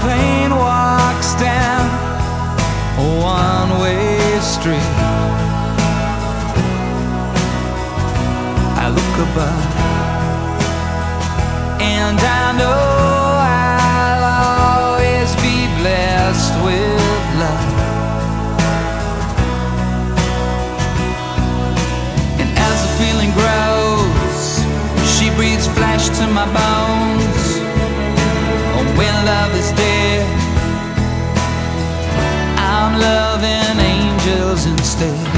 Pain walks down a one way street, I look above and I know I'll always be blessed with love. And as the feeling grows, she breathes flesh to my bones. Love is dead, I'm loving angels instead.